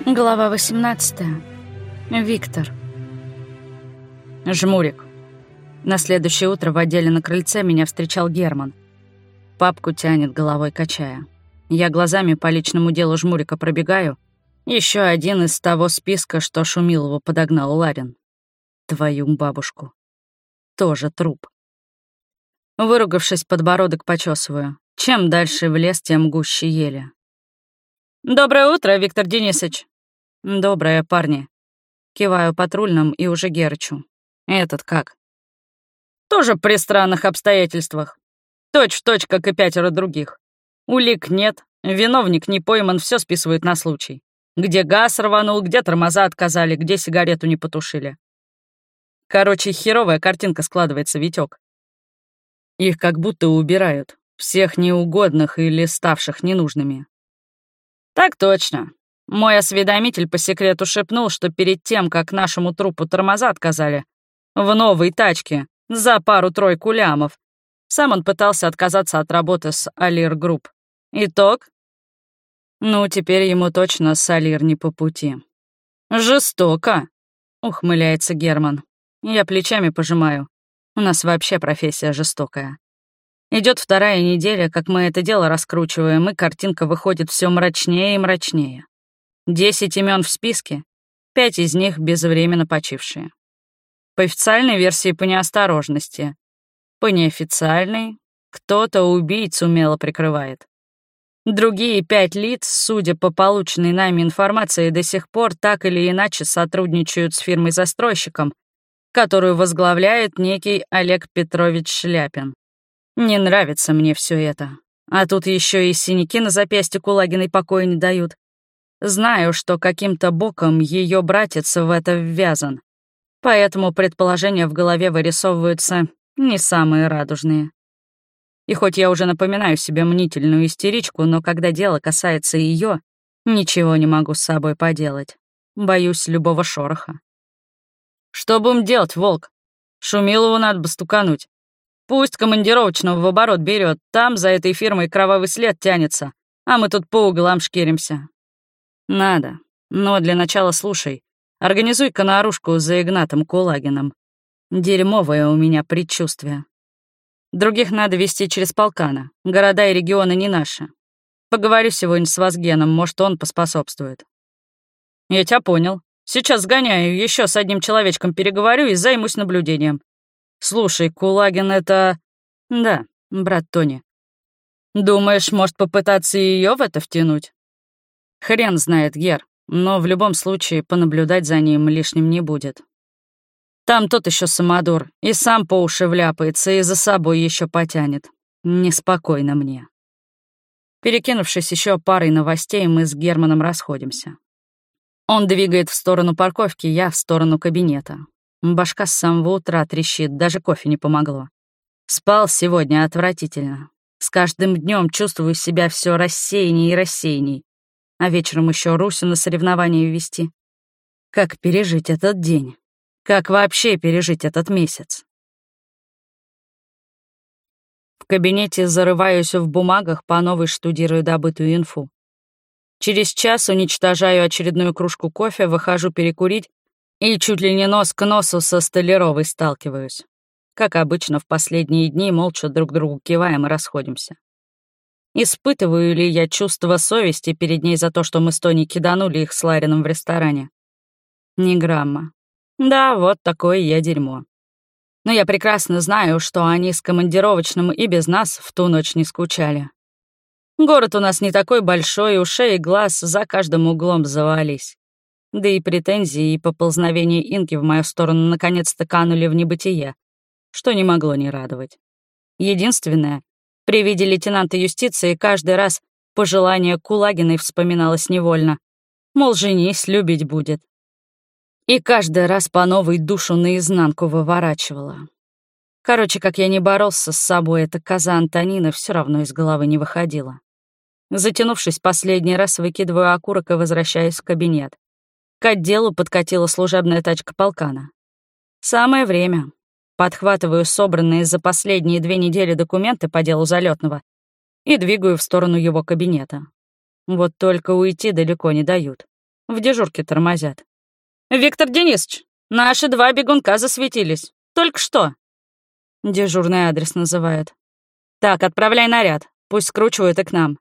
Глава 18. Виктор. Жмурик. На следующее утро в отделе на крыльце меня встречал Герман. Папку тянет головой, качая. Я глазами по личному делу Жмурика пробегаю. Еще один из того списка, что Шумилову подогнал Ларин. Твою бабушку. Тоже труп. Выругавшись, подбородок почесываю. Чем дальше в лес, тем гуще ели. «Доброе утро, Виктор Денисович!» «Доброе, парни». Киваю патрульным и уже Герчу. «Этот как?» «Тоже при странных обстоятельствах. Точь в точь, как и пятеро других. Улик нет, виновник не пойман, все списывают на случай. Где газ рванул, где тормоза отказали, где сигарету не потушили. Короче, херовая картинка складывается, Витек. Их как будто убирают, всех неугодных или ставших ненужными. Так точно. Мой осведомитель по секрету шепнул, что перед тем, как нашему трупу тормоза отказали, в новой тачке, за пару-тройку лямов, сам он пытался отказаться от работы с Алир Групп. Итог? Ну, теперь ему точно с Алир не по пути. «Жестоко», — ухмыляется Герман. Я плечами пожимаю. У нас вообще профессия жестокая. Идет вторая неделя, как мы это дело раскручиваем, и картинка выходит все мрачнее и мрачнее. Десять имен в списке, пять из них безвременно почившие. По официальной версии по неосторожности. По неофициальной кто-то убийц умело прикрывает. Другие пять лиц, судя по полученной нами информации, до сих пор так или иначе сотрудничают с фирмой-застройщиком, которую возглавляет некий Олег Петрович Шляпин. Не нравится мне все это. А тут еще и синяки на запястье Кулагиной покоя не дают. Знаю, что каким-то боком ее братец в это ввязан. Поэтому предположения в голове вырисовываются не самые радужные. И хоть я уже напоминаю себе мнительную истеричку, но когда дело касается ее, ничего не могу с собой поделать. Боюсь любого шороха. Что будем делать, волк? Шумилову надо бы стукануть. Пусть командировочного в оборот берет, там за этой фирмой кровавый след тянется, а мы тут по углам шкеримся. Надо. Но для начала слушай. Организуй-ка наружку за Игнатом Кулагиным. Дерьмовое у меня предчувствие. Других надо вести через полкана. Города и регионы не наши. Поговорю сегодня с Вазгеном, может, он поспособствует. Я тебя понял. Сейчас сгоняю, еще с одним человечком переговорю и займусь наблюдением. Слушай, Кулагин — это... Да, брат Тони. Думаешь, может попытаться ее в это втянуть? Хрен знает, Гер, но в любом случае понаблюдать за ним лишним не будет. Там тот еще самодур, и сам по уши вляпается, и за собой еще потянет. Неспокойно мне. Перекинувшись еще парой новостей, мы с Германом расходимся. Он двигает в сторону парковки, я в сторону кабинета. Башка с самого утра трещит, даже кофе не помогло. Спал сегодня отвратительно. С каждым днем чувствую себя все рассеянней и рассеянней а вечером еще Русю на соревнования вести. Как пережить этот день? Как вообще пережить этот месяц? В кабинете зарываюсь в бумагах, по новой штудирую добытую инфу. Через час уничтожаю очередную кружку кофе, выхожу перекурить и чуть ли не нос к носу со Столяровой сталкиваюсь. Как обычно, в последние дни молча друг другу киваем и расходимся. Испытываю ли я чувство совести перед ней за то, что мы с Тони киданули их с Ларином в ресторане? Ни грамма. Да, вот такое я дерьмо. Но я прекрасно знаю, что они с командировочным и без нас в ту ночь не скучали. Город у нас не такой большой, ушей и глаз за каждым углом завались. Да и претензии и поползновения Инки в мою сторону наконец-то канули в небытие, что не могло не радовать. Единственное, при виде лейтенанта юстиции каждый раз пожелание Кулагиной вспоминалось невольно. Мол, женись, любить будет. И каждый раз по новой душу наизнанку выворачивала. Короче, как я не боролся с собой, эта коза Антонина все равно из головы не выходила. Затянувшись последний раз, выкидываю окурок и возвращаюсь в кабинет. К отделу подкатила служебная тачка полкана. Самое время. Подхватываю собранные за последние две недели документы по делу залетного и двигаю в сторону его кабинета. Вот только уйти далеко не дают. В дежурке тормозят. «Виктор Денисович, наши два бегунка засветились. Только что». Дежурный адрес называют. «Так, отправляй наряд. Пусть скручивают и к нам».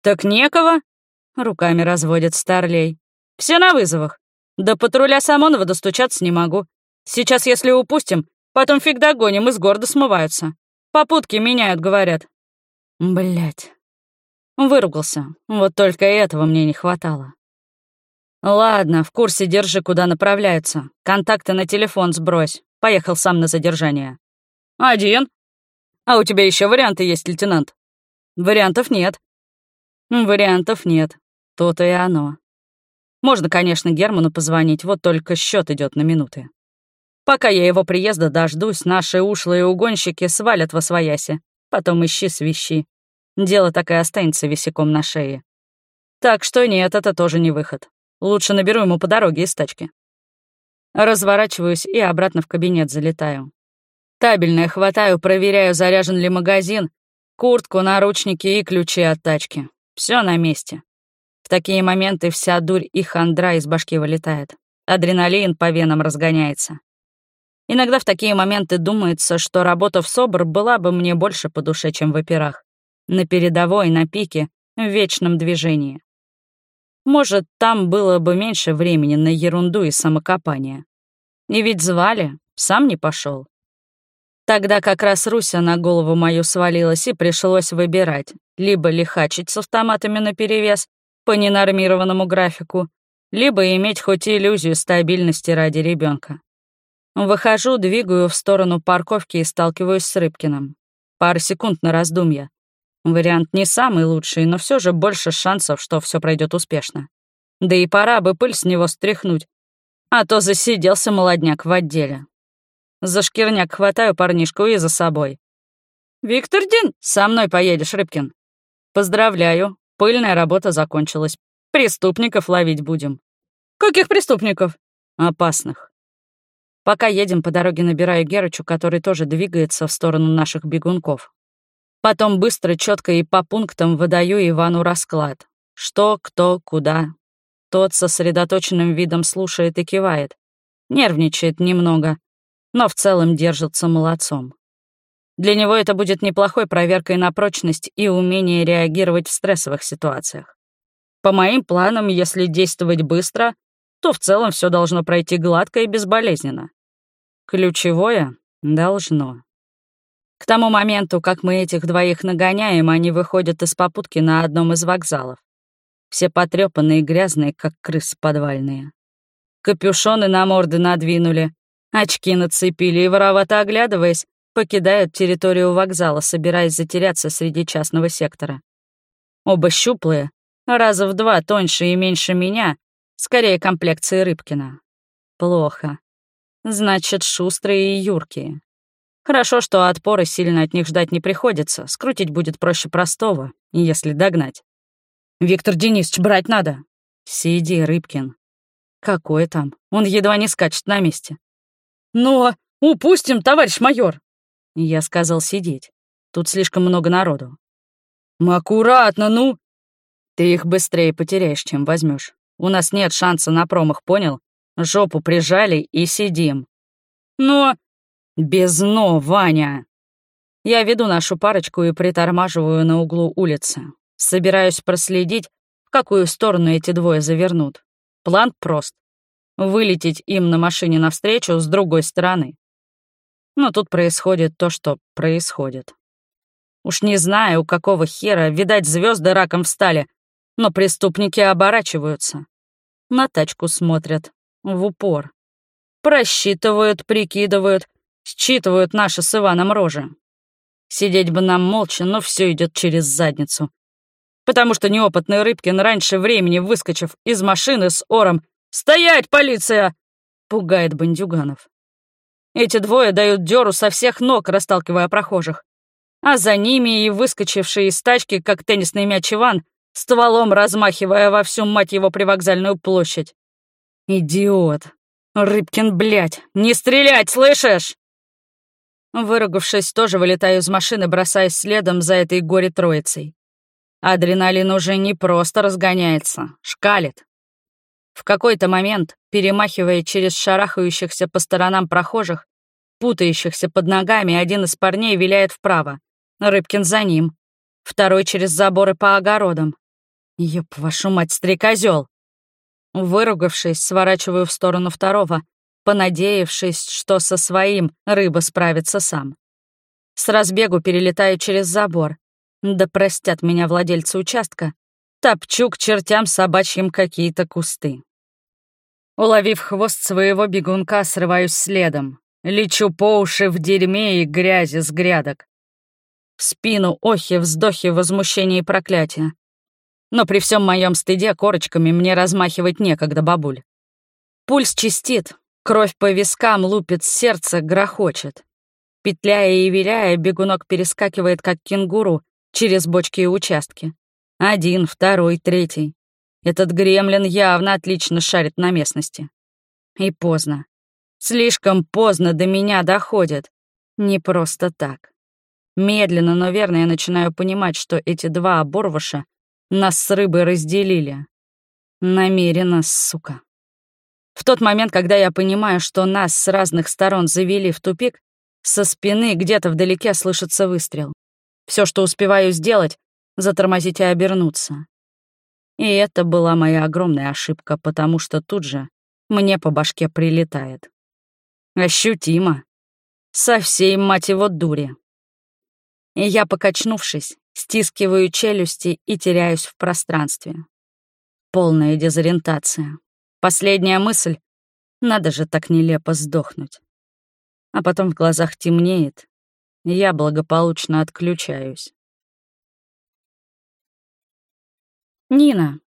«Так некого?» — руками разводит Старлей. «Все на вызовах. До патруля Самонова достучаться не могу. Сейчас, если упустим, потом фиг догоним, из города смываются. Попутки меняют, говорят». Блять. Выругался. Вот только этого мне не хватало. Ладно, в курсе держи, куда направляются. Контакты на телефон сбрось. Поехал сам на задержание. Один. А у тебя еще варианты есть, лейтенант? Вариантов нет. Вариантов нет. То-то и оно. Можно, конечно, Герману позвонить, вот только счет идет на минуты. Пока я его приезда дождусь, наши ушлые угонщики свалят во свояси. Потом ищи свищи. Дело так и останется висяком на шее. Так что нет, это тоже не выход. Лучше наберу ему по дороге из тачки. Разворачиваюсь и обратно в кабинет залетаю. Табельное хватаю, проверяю, заряжен ли магазин, куртку, наручники и ключи от тачки. Все на месте. В такие моменты вся дурь и хандра из башки вылетает. Адреналин по венам разгоняется. Иногда в такие моменты думается, что работа в СОБР была бы мне больше по душе, чем в операх. На передовой, на пике, в вечном движении. Может, там было бы меньше времени на ерунду и самокопание. И ведь звали, сам не пошел. Тогда как раз Руся на голову мою свалилась, и пришлось выбирать, либо лихачить с автоматами наперевес по ненормированному графику, либо иметь хоть иллюзию стабильности ради ребенка. Выхожу, двигаю в сторону парковки и сталкиваюсь с Рыбкиным. Пара секунд на раздумья. Вариант не самый лучший, но все же больше шансов, что все пройдет успешно. Да и пора бы пыль с него стряхнуть, а то засиделся молодняк в отделе. За шкирняк хватаю парнишку и за собой. «Виктор День, со мной поедешь, Рыбкин». «Поздравляю, пыльная работа закончилась. Преступников ловить будем». «Каких преступников?» «Опасных». Пока едем по дороге, набираю Герычу, который тоже двигается в сторону наших бегунков. Потом быстро, четко и по пунктам выдаю Ивану расклад. Что, кто, куда. Тот сосредоточенным видом слушает и кивает. Нервничает немного, но в целом держится молодцом. Для него это будет неплохой проверкой на прочность и умение реагировать в стрессовых ситуациях. По моим планам, если действовать быстро, то в целом все должно пройти гладко и безболезненно. Ключевое — должно. К тому моменту, как мы этих двоих нагоняем, они выходят из попутки на одном из вокзалов. Все потрепанные и грязные, как крысы подвальные. Капюшоны на морды надвинули, Очки нацепили и, воровато оглядываясь, покидают территорию вокзала, собираясь затеряться среди частного сектора. Оба щуплые, раза в два тоньше и меньше меня, скорее комплекции Рыбкина. Плохо. Значит, шустрые и юркие. Хорошо, что отпора сильно от них ждать не приходится, скрутить будет проще простого, если догнать. «Виктор Денисович, брать надо!» «Сиди, Рыбкин». «Какой там? Он едва не скачет на месте. «Но упустим, товарищ майор!» Я сказал сидеть. Тут слишком много народу. «Аккуратно, ну!» «Ты их быстрее потеряешь, чем возьмешь. У нас нет шанса на промах, понял? Жопу прижали и сидим». «Но...» «Без «но», Ваня!» Я веду нашу парочку и притормаживаю на углу улицы. Собираюсь проследить, в какую сторону эти двое завернут. План прост вылететь им на машине навстречу с другой стороны. Но тут происходит то, что происходит. Уж не знаю, у какого хера, видать, звезды раком встали, но преступники оборачиваются. На тачку смотрят, в упор. Просчитывают, прикидывают, считывают наши с Иваном рожи. Сидеть бы нам молча, но все идет через задницу. Потому что неопытный Рыбкин, раньше времени выскочив из машины с ором, «Стоять, полиция!» — пугает бандюганов. Эти двое дают дёру со всех ног, расталкивая прохожих. А за ними и выскочивший из тачки, как теннисный мяч Иван, стволом размахивая во всю мать его привокзальную площадь. «Идиот! Рыбкин, блядь! Не стрелять, слышишь?» Выругавшись, тоже вылетаю из машины, бросаясь следом за этой горе-троицей. Адреналин уже не просто разгоняется, шкалит. В какой-то момент, перемахивая через шарахающихся по сторонам прохожих, путающихся под ногами, один из парней виляет вправо. Рыбкин за ним. Второй через заборы по огородам. Ёб вашу мать, стрекозёл! Выругавшись, сворачиваю в сторону второго, понадеявшись, что со своим рыба справится сам. С разбегу перелетаю через забор. Да простят меня владельцы участка. Топчу к чертям собачьим какие-то кусты. Уловив хвост своего бегунка, срываюсь следом. Лечу по уши в дерьме и грязи с грядок. В спину охи, вздохи, возмущения и проклятия. Но при всем моем стыде корочками мне размахивать некогда, бабуль. Пульс чистит, кровь по вискам лупит, сердце грохочет. Петляя и виляя, бегунок перескакивает, как кенгуру, через бочки и участки. Один, второй, третий. Этот гремлин явно отлично шарит на местности. И поздно. Слишком поздно до меня доходит. Не просто так. Медленно, но верно я начинаю понимать, что эти два оборвыша нас с рыбой разделили. Намеренно, сука. В тот момент, когда я понимаю, что нас с разных сторон завели в тупик, со спины где-то вдалеке слышится выстрел. Все, что успеваю сделать, затормозить и обернуться. И это была моя огромная ошибка, потому что тут же мне по башке прилетает. Ощутимо. Со всей, мать его, дури. И я, покачнувшись, стискиваю челюсти и теряюсь в пространстве. Полная дезориентация. Последняя мысль — надо же так нелепо сдохнуть. А потом в глазах темнеет, я благополучно отключаюсь. Нина.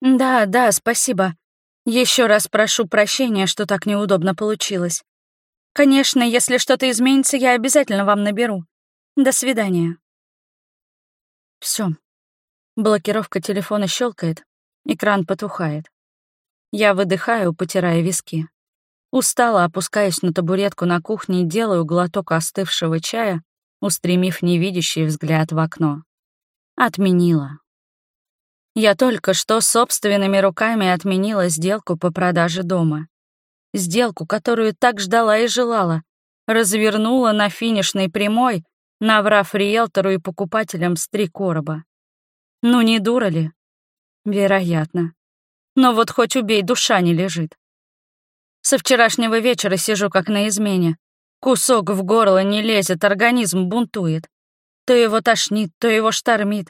Да, да, спасибо. Еще раз прошу прощения, что так неудобно получилось. Конечно, если что-то изменится, я обязательно вам наберу. До свидания. Все. Блокировка телефона щелкает, экран потухает. Я выдыхаю, потирая виски. Устала, опускаюсь на табуретку на кухне и делаю глоток остывшего чая, устремив невидящий взгляд в окно. Отменила. Я только что собственными руками отменила сделку по продаже дома. Сделку, которую так ждала и желала. Развернула на финишной прямой, наврав риэлтору и покупателям с три короба. Ну не дура ли? Вероятно. Но вот хоть убей, душа не лежит. Со вчерашнего вечера сижу как на измене. Кусок в горло не лезет, организм бунтует. То его тошнит, то его штормит.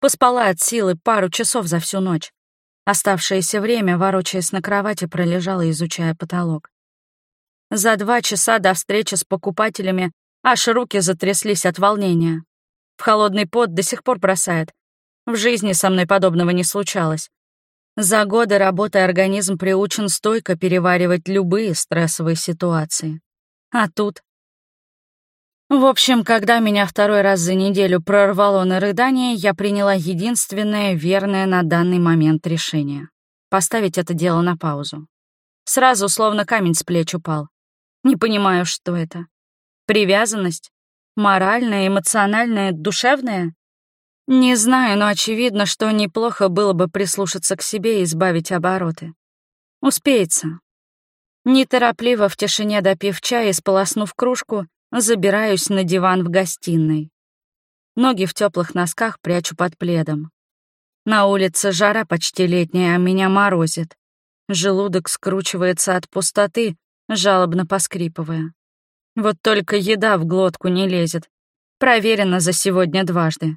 Поспала от силы пару часов за всю ночь. Оставшееся время, ворочаясь на кровати, пролежала, изучая потолок. За два часа до встречи с покупателями аж руки затряслись от волнения. В холодный пот до сих пор бросает. В жизни со мной подобного не случалось. За годы работы организм приучен стойко переваривать любые стрессовые ситуации. А тут в общем, когда меня второй раз за неделю прорвало на рыдание, я приняла единственное верное на данный момент решение — поставить это дело на паузу. Сразу словно камень с плеч упал. Не понимаю, что это. Привязанность? Моральная, эмоциональная, душевная? Не знаю, но очевидно, что неплохо было бы прислушаться к себе и избавить обороты. Успеется. Неторопливо в тишине допив чая и сполоснув кружку, Забираюсь на диван в гостиной. Ноги в теплых носках прячу под пледом. На улице жара почти летняя, а меня морозит. Желудок скручивается от пустоты, жалобно поскрипывая. Вот только еда в глотку не лезет. Проверено за сегодня дважды.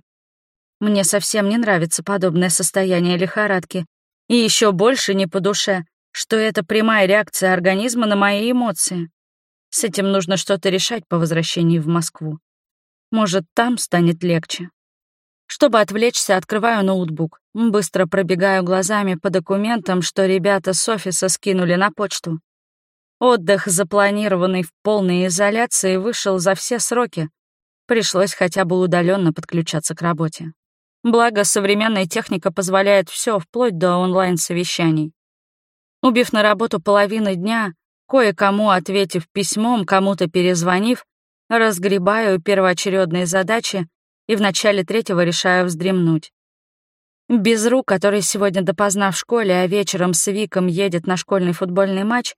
Мне совсем не нравится подобное состояние лихорадки. И еще больше не по душе, что это прямая реакция организма на мои эмоции. С этим нужно что-то решать по возвращении в Москву. Может, там станет легче. Чтобы отвлечься, открываю ноутбук. Быстро пробегаю глазами по документам, что ребята с офиса скинули на почту. Отдых, запланированный в полной изоляции, вышел за все сроки. Пришлось хотя бы удаленно подключаться к работе. Благо, современная техника позволяет все вплоть до онлайн-совещаний. Убив на работу половину дня, Кое-кому ответив письмом, кому-то перезвонив, разгребаю первоочередные задачи и в начале третьего решаю вздремнуть. Безру, который сегодня допоздна в школе, а вечером с Виком едет на школьный футбольный матч,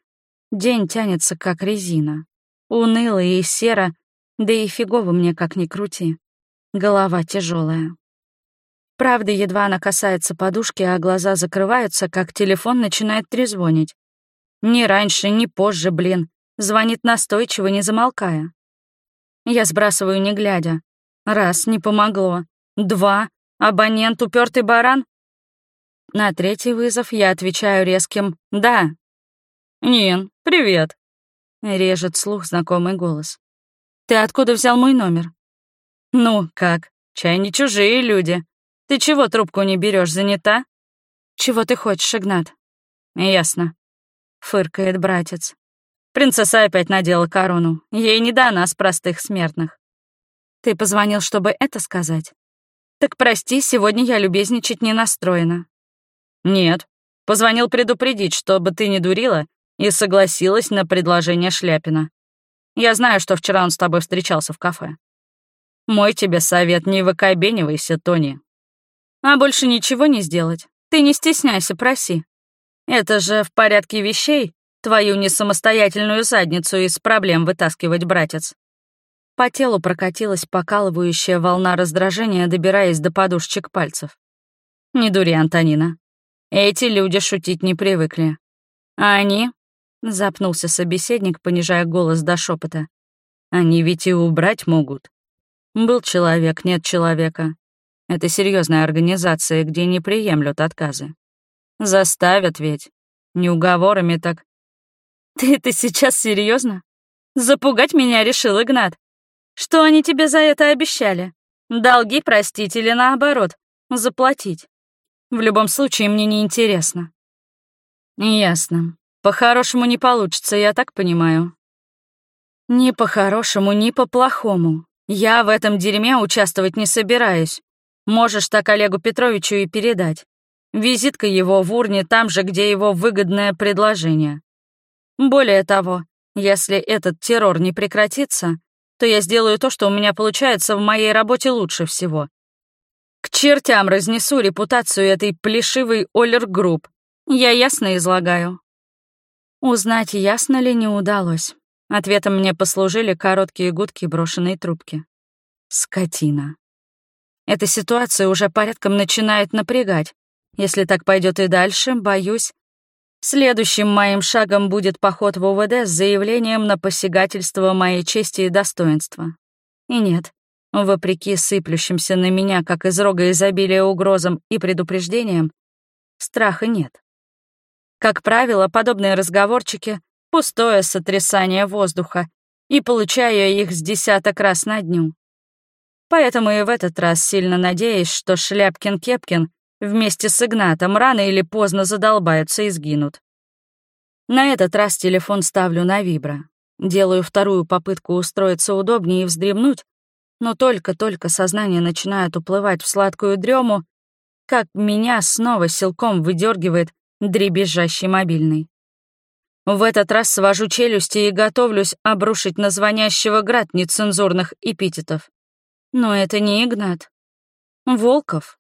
день тянется как резина. Уныло и серо, да и фигово мне как ни крути. Голова тяжелая. Правда, едва она касается подушки, а глаза закрываются, как телефон начинает трезвонить. Ни раньше, ни позже, блин. Звонит настойчиво, не замолкая. Я сбрасываю, не глядя. Раз, не помогло. Два, абонент упертый баран. На третий вызов я отвечаю резким «да». «Нин, привет», — режет слух знакомый голос. «Ты откуда взял мой номер?» «Ну, как? Чай не чужие люди. Ты чего трубку не берешь, занята?» «Чего ты хочешь, Игнат?» «Ясно», — фыркает братец. Принцесса опять надела корону. Ей не до нас, простых смертных. Ты позвонил, чтобы это сказать? Так прости, сегодня я любезничать не настроена. Нет. Позвонил предупредить, чтобы ты не дурила и согласилась на предложение Шляпина. Я знаю, что вчера он с тобой встречался в кафе. Мой тебе совет, не выкобенивайся, Тони. А больше ничего не сделать. Ты не стесняйся, проси. Это же в порядке вещей Твою несамостоятельную задницу из проблем вытаскивать, братец. По телу прокатилась покалывающая волна раздражения, добираясь до подушечек пальцев. Не дури, Антонина. Эти люди шутить не привыкли. А они... Запнулся собеседник, понижая голос до шепота. Они ведь и убрать могут. Был человек, нет человека. Это серьезная организация, где не приемлют отказы. Заставят ведь. Не уговорами, так «Ты это сейчас серьезно? Запугать меня решил Игнат. Что они тебе за это обещали? Долги простить или наоборот, заплатить? В любом случае, мне не интересно. Ясно. По-хорошему не получится, я так понимаю. Ни по-хорошему, ни по-плохому. Я в этом дерьме участвовать не собираюсь. Можешь так Олегу Петровичу и передать. Визитка его в урне там же, где его выгодное предложение. Более того, если этот террор не прекратится, то я сделаю то, что у меня получается в моей работе лучше всего. К чертям разнесу репутацию этой плешивой Оллер-групп. Я ясно излагаю. Узнать, ясно ли, не удалось. Ответом мне послужили короткие гудки брошенной трубки. Скотина. Эта ситуация уже порядком начинает напрягать. Если так пойдет и дальше, боюсь, Следующим моим шагом будет поход в УВД с заявлением на посягательство моей чести и достоинства. И нет, вопреки сыплющимся на меня, как из рога изобилия угрозам и предупреждениям, страха нет. Как правило, подобные разговорчики — пустое сотрясание воздуха, и получаю их с десяток раз на дню. Поэтому и в этот раз сильно надеюсь, что Шляпкин-Кепкин вместе с Игнатом рано или поздно задолбаются и сгинут. На этот раз телефон ставлю на вибро. Делаю вторую попытку устроиться удобнее и вздремнуть, но только-только сознание начинает уплывать в сладкую дрему, как меня снова силком выдергивает дребезжащий мобильный. В этот раз свожу челюсти и готовлюсь обрушить на звонящего град нецензурных эпитетов. Но это не Игнат. Волков.